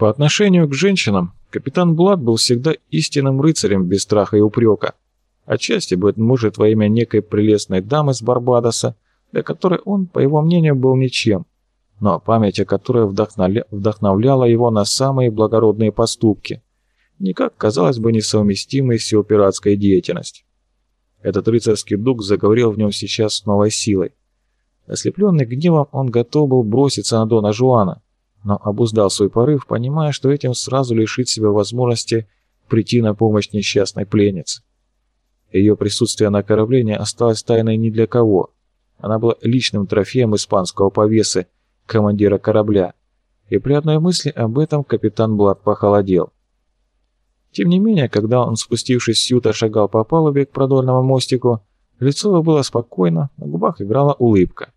По отношению к женщинам капитан Блад был всегда истинным рыцарем без страха и упрека. Отчасти, быть может, во имя некой прелестной дамы с Барбадоса, для которой он, по его мнению, был ничем, но память о которой вдохновля... вдохновляла его на самые благородные поступки, никак, казалось бы, несовместимые с его пиратской деятельностью. Этот рыцарский дух заговорил в нем сейчас с новой силой. Ослепленный гневом, он готов был броситься на Дона Жуана, но обуздал свой порыв, понимая, что этим сразу лишит себя возможности прийти на помощь несчастной пленнице. Ее присутствие на корабле осталось тайной ни для кого. Она была личным трофеем испанского повесы, командира корабля, и при одной мысли об этом капитан Блад похолодел. Тем не менее, когда он, спустившись с юта, шагал по палубе к продольному мостику, лицо его было спокойно, на губах играла улыбка.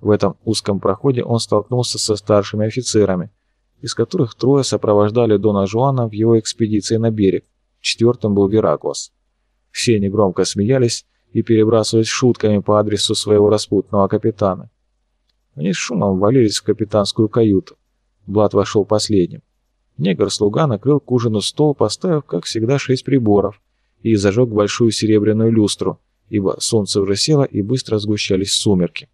В этом узком проходе он столкнулся со старшими офицерами, из которых трое сопровождали Дона Жуана в его экспедиции на берег, четвертым был Веракос. Все они громко смеялись и перебрасывались шутками по адресу своего распутного капитана. Они с шумом валились в капитанскую каюту. Блад вошел последним. Негр-слуга накрыл к ужину стол, поставив, как всегда, шесть приборов и зажег большую серебряную люстру, ибо солнце уже село и быстро сгущались сумерки.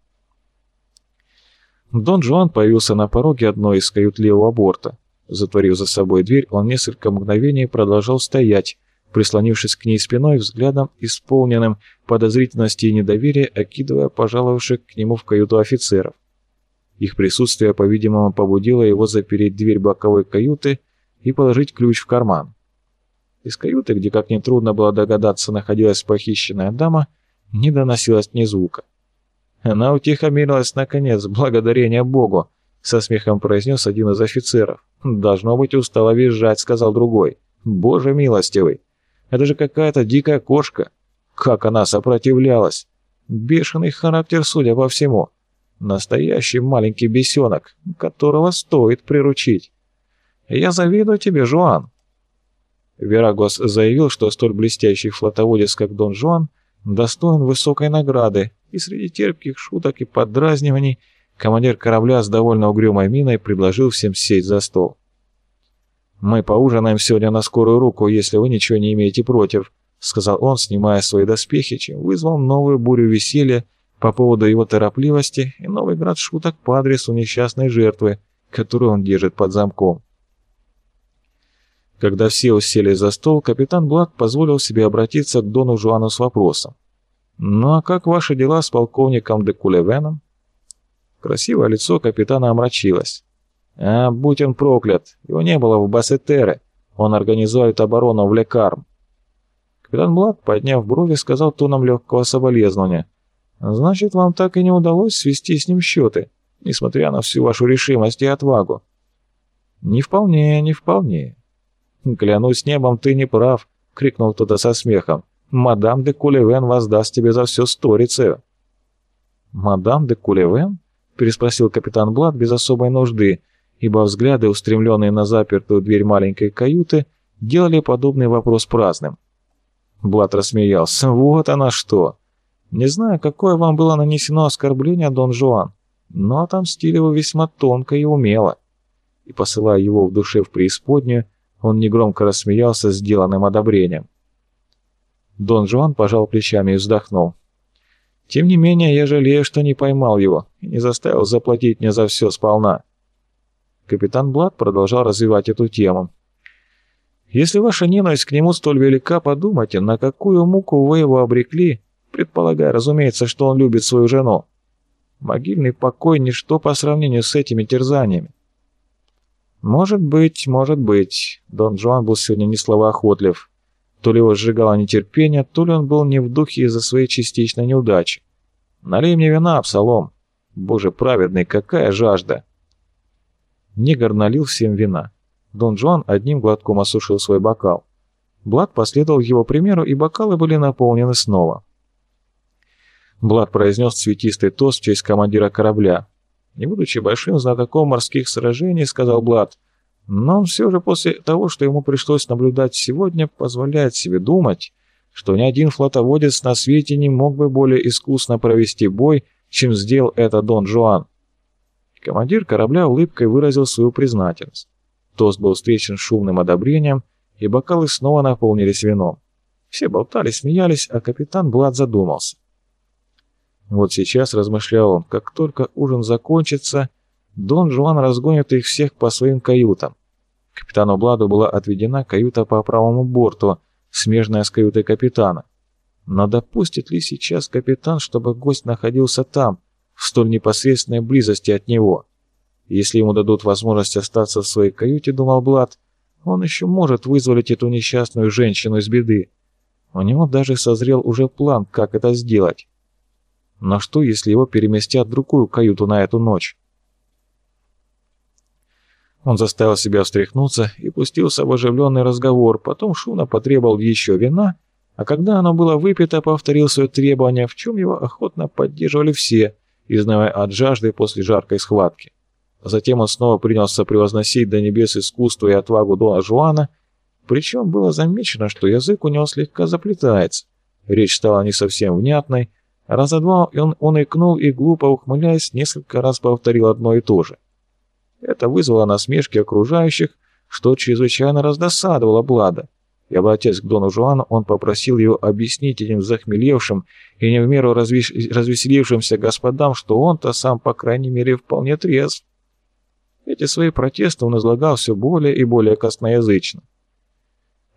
Дон Жуан появился на пороге одной из кают левого борта. Затворив за собой дверь, он несколько мгновений продолжал стоять, прислонившись к ней спиной, взглядом, исполненным подозрительности и недоверия, окидывая пожаловавших к нему в каюту офицеров. Их присутствие, по-видимому, побудило его запереть дверь боковой каюты и положить ключ в карман. Из каюты, где, как нетрудно было догадаться, находилась похищенная дама, не доносилось ни звука. Она утихомирилась наконец, благодарение Богу, со смехом произнес один из офицеров. «Должно быть, устала визжать», — сказал другой. «Боже милостивый! Это же какая-то дикая кошка! Как она сопротивлялась! Бешеный характер, судя по всему!» Настоящий маленький бесенок, которого стоит приручить. Я завидую тебе, Жуан. Верагос заявил, что столь блестящий флотоводец, как Дон Жуан, достоин высокой награды, и среди терпких шуток и поддразниваний командир корабля с довольно угрюмой миной предложил всем сесть за стол. «Мы поужинаем сегодня на скорую руку, если вы ничего не имеете против», — сказал он, снимая свои доспехи, чем вызвал новую бурю веселья по поводу его торопливости и новый град шуток по адресу несчастной жертвы, которую он держит под замком. Когда все усели за стол, капитан Блад позволил себе обратиться к Дону Жуану с вопросом. «Ну а как ваши дела с полковником де Кулевеном?» Красивое лицо капитана омрачилось. «А, будь он проклят, его не было в Бассетере, он организует оборону в Лекарм». Капитан Блад, подняв брови, сказал тоном легкого соболезнования. Значит, вам так и не удалось свести с ним счеты, несмотря на всю вашу решимость и отвагу. Не вполне, не вполне. Клянусь небом, ты не прав, крикнул кто-то со смехом. Мадам де Кулевен воздаст тебе за все сторицею. Мадам де Кулевен? переспросил капитан Блад без особой нужды, ибо взгляды, устремленные на запертую дверь маленькой каюты, делали подобный вопрос праздным. Блад рассмеялся. «Вот она что! Не знаю, какое вам было нанесено оскорбление, Дон Жуан, но отомстили вы весьма тонко и умело. И посылая его в душе в преисподнюю, он негромко рассмеялся сделанным одобрением. Дон Жуан пожал плечами и вздохнул. «Тем не менее, я жалею, что не поймал его и не заставил заплатить мне за все сполна». Капитан Блад продолжал развивать эту тему. «Если ваша ненависть к нему столь велика, подумайте, на какую муку вы его обрекли, предполагая, разумеется, что он любит свою жену. Могильный покой – ничто по сравнению с этими терзаниями. Может быть, может быть, Дон Жуан был сегодня не словоохотлив. То ли его сжигало нетерпение, то ли он был не в духе из-за своей частичной неудачи. Налей мне вина, Абсалом. Боже праведный, какая жажда! Негр налил всем вина. Дон Жуан одним глотком осушил свой бокал. Блад последовал его примеру, и бокалы были наполнены снова. Блад произнес цветистый тост в честь командира корабля. Не будучи большим знатоком морских сражений, сказал Блад, но все же после того, что ему пришлось наблюдать сегодня, позволяет себе думать, что ни один флотоводец на свете не мог бы более искусно провести бой, чем сделал это Дон Жуан. Командир корабля улыбкой выразил свою признательность. Тост был встречен шумным одобрением, и бокалы снова наполнились вином. Все болтали, смеялись, а капитан Блад задумался. Вот сейчас, размышлял он, как только ужин закончится, Дон Жуан разгонит их всех по своим каютам. Капитану Бладу была отведена каюта по правому борту, смежная с каютой капитана. Но допустит ли сейчас капитан, чтобы гость находился там, в столь непосредственной близости от него? Если ему дадут возможность остаться в своей каюте, думал Блад, он еще может вызволить эту несчастную женщину из беды. У него даже созрел уже план, как это сделать. Но что, если его переместят в другую каюту на эту ночь? Он заставил себя встряхнуться и пустился в оживленный разговор, потом шумно потребовал еще вина, а когда оно было выпито, повторил свое требование, в чем его охотно поддерживали все, изнывая от жажды после жаркой схватки. Затем он снова принялся превозносить до небес искусство и отвагу Дона Жуана, причем было замечено, что язык у него слегка заплетается. Речь стала не совсем внятной, раза два он, он икнул и, глупо ухмыляясь, несколько раз повторил одно и то же. Это вызвало насмешки окружающих, что чрезвычайно раздосадовало Блада. И, обратясь к Дону Жуану, он попросил его объяснить этим захмелевшим и не в меру развеселившимся господам, что он-то сам, по крайней мере, вполне трезв. Эти свои протесты он излагал все более и более косноязычно.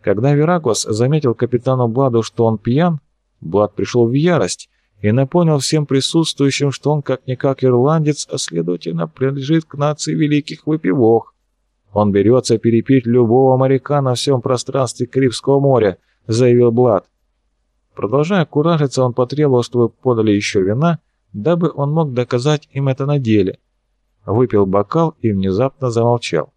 Когда Верагос заметил капитану Бладу, что он пьян, Блад пришел в ярость и напомнил всем присутствующим, что он как-никак ирландец, а следовательно принадлежит к нации великих выпивох. Он берется перепить любого моряка на всем пространстве Карибского моря, заявил Блад. Продолжая куражиться, он потребовал, чтобы подали еще вина, дабы он мог доказать им это на деле – выпил бокал и внезапно замолчал.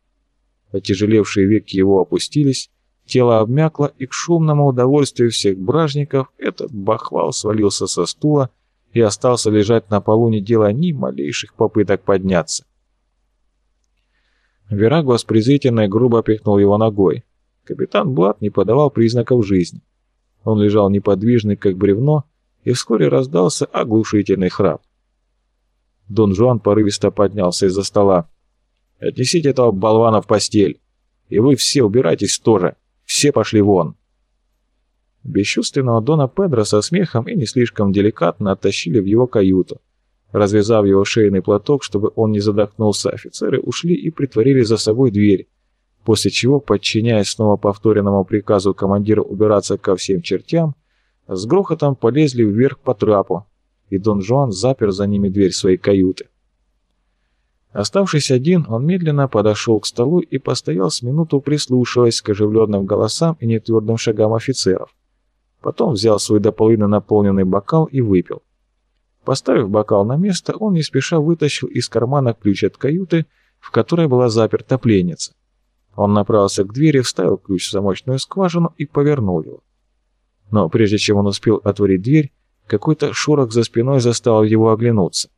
Отяжелевшие веки его опустились, тело обмякло, и к шумному удовольствию всех бражников этот бахвал свалился со стула и остался лежать на полу, не делая ни малейших попыток подняться. Верагуас презрительно и грубо пихнул его ногой. Капитан Блад не подавал признаков жизни. Он лежал неподвижный, как бревно, и вскоре раздался оглушительный храп. Дон Жуан порывисто поднялся из-за стола. «Отнесите этого болвана в постель. И вы все убирайтесь тоже. Все пошли вон». Бесчувственного Дона Педро со смехом и не слишком деликатно оттащили в его каюту. Развязав его шейный платок, чтобы он не задохнулся, офицеры ушли и притворили за собой дверь, после чего, подчиняясь снова повторенному приказу командира убираться ко всем чертям, с грохотом полезли вверх по трапу, и Дон Жуан запер за ними дверь своей каюты. Оставшись один, он медленно подошел к столу и постоял с минуту, прислушиваясь к оживленным голосам и нетвердым шагам офицеров. Потом взял свой до половины наполненный бокал и выпил. Поставив бокал на место, он не спеша вытащил из кармана ключ от каюты, в которой была заперта пленница. Он направился к двери, вставил ключ в замочную скважину и повернул его. Но прежде чем он успел отворить дверь, какой-то шорох за спиной заставил его оглянуться.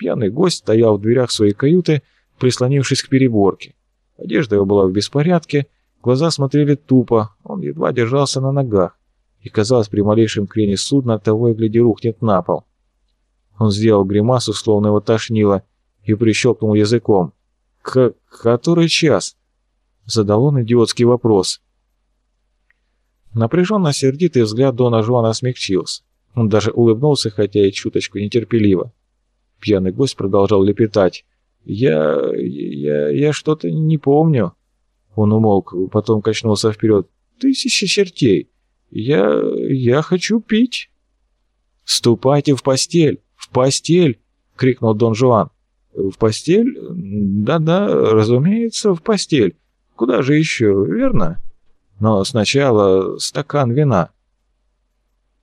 Пьяный гость стоял в дверях своей каюты, прислонившись к переборке. Одежда его была в беспорядке, глаза смотрели тупо, он едва держался на ногах, и, казалось, при малейшем крене судна того и гляди рухнет на пол. Он сделал гримасу, словно его тошнило, и прищелкнул языком. «К... который час?» Задал он идиотский вопрос. Напряженно сердитый взгляд Дона Жуана смягчился. Он даже улыбнулся, хотя и чуточку нетерпеливо. Пьяный гость продолжал лепетать. «Я... я... я что-то не помню». Он умолк, потом качнулся вперед. «Тысяча чертей! Я... я хочу пить!» «Ступайте в постель! В постель!» — крикнул Дон Жуан. «В постель? Да-да, разумеется, в постель. Куда же еще, верно? Но сначала стакан вина».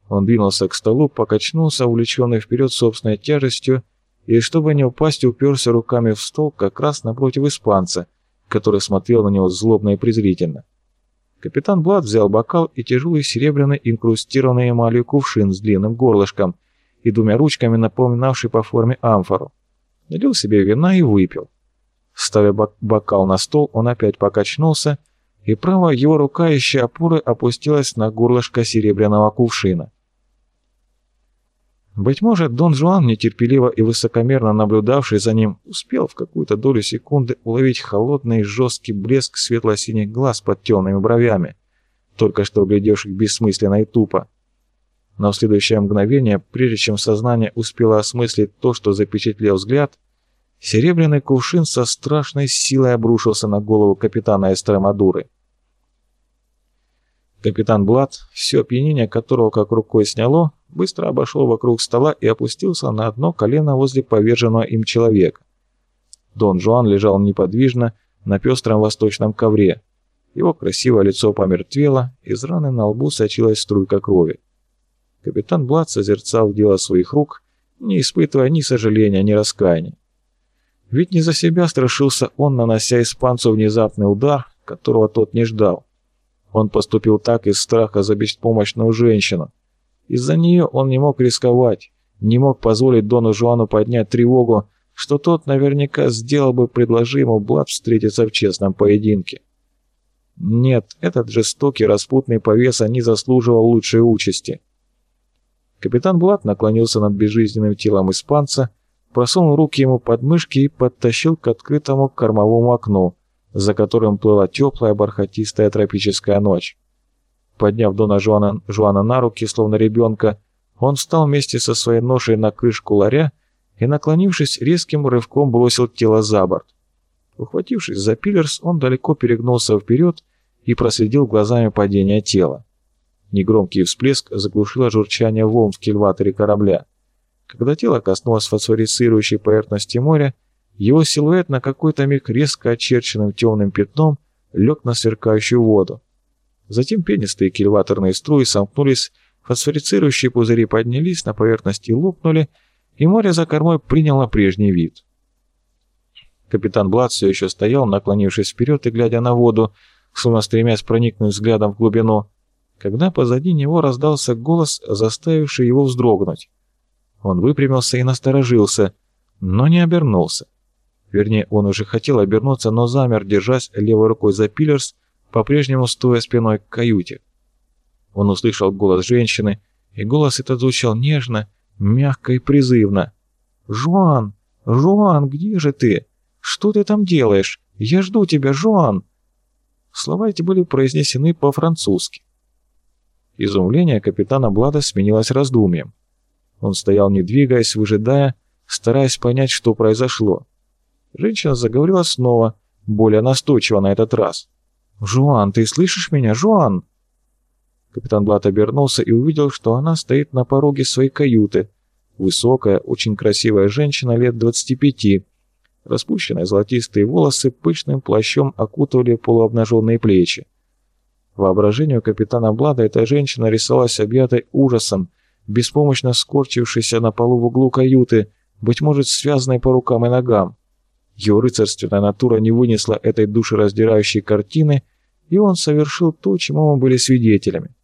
Он двинулся к столу, покачнулся, увлеченный вперед собственной тяжестью, и, чтобы не упасть, уперся руками в стол как раз напротив испанца, который смотрел на него злобно и презрительно. Капитан Блад взял бокал и тяжелый серебряный инкрустированный эмалью кувшин с длинным горлышком и двумя ручками, напоминавший по форме амфору. Налил себе вина и выпил. Ставя бокал на стол, он опять покачнулся, и правая его рука, ища опоры, опустилась на горлышко серебряного кувшина. Быть может, Дон Жуан, нетерпеливо и высокомерно наблюдавший за ним, успел в какую-то долю секунды уловить холодный жесткий блеск светло-синих глаз под темными бровями, только что глядевших бессмысленно и тупо. Но в следующее мгновение, прежде чем сознание успело осмыслить то, что запечатлел взгляд, серебряный кувшин со страшной силой обрушился на голову капитана Эстремадуры. Капитан Блад, все опьянение которого как рукой сняло, быстро обошел вокруг стола и опустился на одно колено возле поверженного им человека. Дон Жуан лежал неподвижно на пестром восточном ковре. Его красивое лицо помертвело, из раны на лбу сочилась струйка крови. Капитан Блад созерцал дело своих рук, не испытывая ни сожаления, ни раскаяния. Ведь не за себя страшился он, нанося испанцу внезапный удар, которого тот не ждал. Он поступил так из страха за беспомощную женщину. Из-за нее он не мог рисковать, не мог позволить Дону Жуану поднять тревогу, что тот наверняка сделал бы, предложи ему Блад встретиться в честном поединке. Нет, этот жестокий распутный повеса не заслуживал лучшей участи. Капитан Блад наклонился над безжизненным телом испанца, просунул руки ему под мышки и подтащил к открытому кормовому окну, за которым плыла теплая бархатистая тропическая ночь. Подняв Дона Жуана, Жуана на руки, словно ребенка, он встал вместе со своей ношей на крышку ларя и, наклонившись, резким рывком бросил тело за борт. Ухватившись за пиллерс, он далеко перегнулся вперед и проследил глазами падения тела. Негромкий всплеск заглушило журчание волн в кильваторе корабля. Когда тело коснулось фосфорицирующей поверхности моря, его силуэт на какой-то миг резко очерченным темным пятном лег на сверкающую воду. Затем пенистые кильваторные струи сомкнулись, фосфорицирующие пузыри поднялись на поверхность и лопнули, и море за кормой приняло прежний вид. Капитан Блад все еще стоял, наклонившись вперед и глядя на воду, словно стремясь проникнуть взглядом в глубину, когда позади него раздался голос, заставивший его вздрогнуть. Он выпрямился и насторожился, но не обернулся. Вернее, он уже хотел обернуться, но замер, держась левой рукой за пиллерс, по-прежнему стоя спиной к каюте. Он услышал голос женщины, и голос этот звучал нежно, мягко и призывно. «Жуан! Жуан, где же ты? Что ты там делаешь? Я жду тебя, Жуан!» Слова эти были произнесены по-французски. Изумление капитана Блада сменилось раздумьем. Он стоял не двигаясь, выжидая, стараясь понять, что произошло. Женщина заговорила снова, более настойчиво на этот раз. «Жуан, ты слышишь меня, Жуан?» Капитан Блат обернулся и увидел, что она стоит на пороге своей каюты. Высокая, очень красивая женщина лет 25. Распущенные золотистые волосы пышным плащом окутывали полуобнаженные плечи. Воображению капитана Блада эта женщина рисовалась объятой ужасом, беспомощно скорчившейся на полу в углу каюты, быть может, связанной по рукам и ногам. Его рыцарственная натура не вынесла этой душераздирающей картины, и он совершил то, чему мы были свидетелями.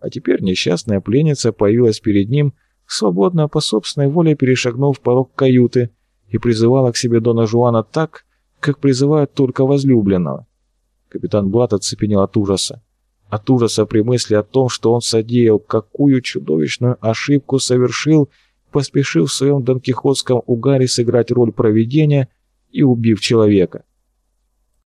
А теперь несчастная пленница появилась перед ним, свободно по собственной воле перешагнув порог каюты, и призывала к себе Дона Жуана так, как призывают только возлюбленного. Капитан Блат оцепенел от ужаса. От ужаса при мысли о том, что он содеял, какую чудовищную ошибку совершил, поспешил в своем донкихотском угаре сыграть роль провидения и убив человека.